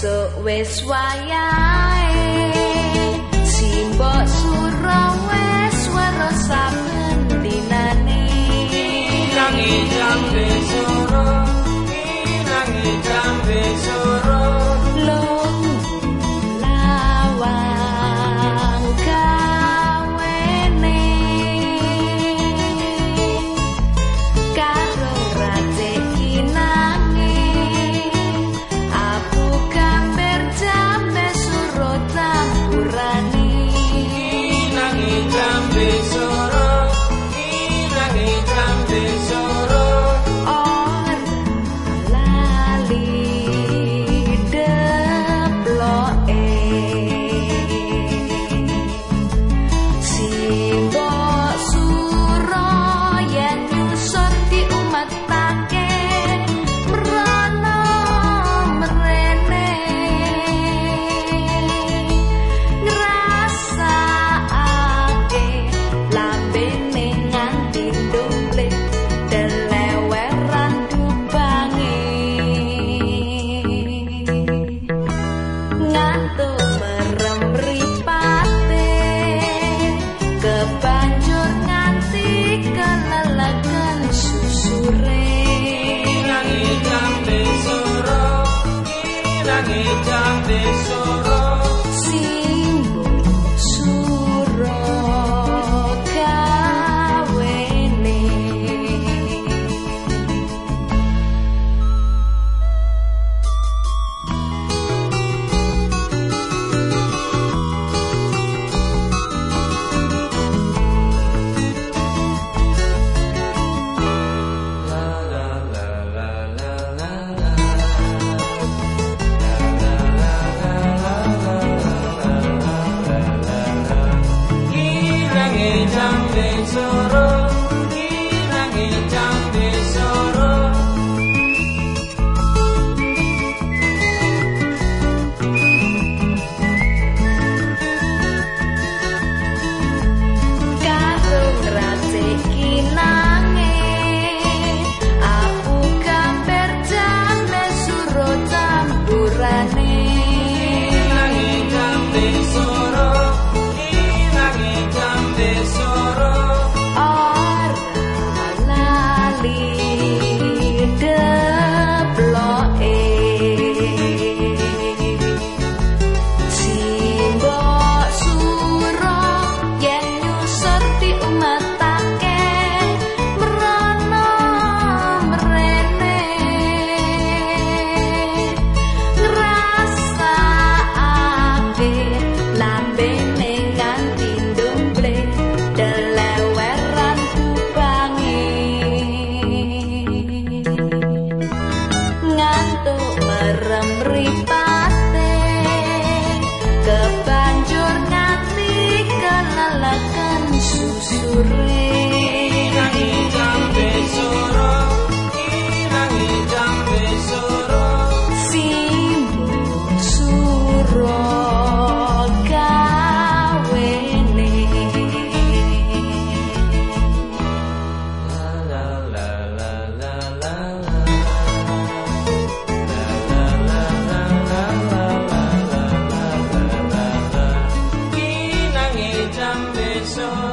Sok wes wayahe simbok surawa nangis jam sing suruh nangis So.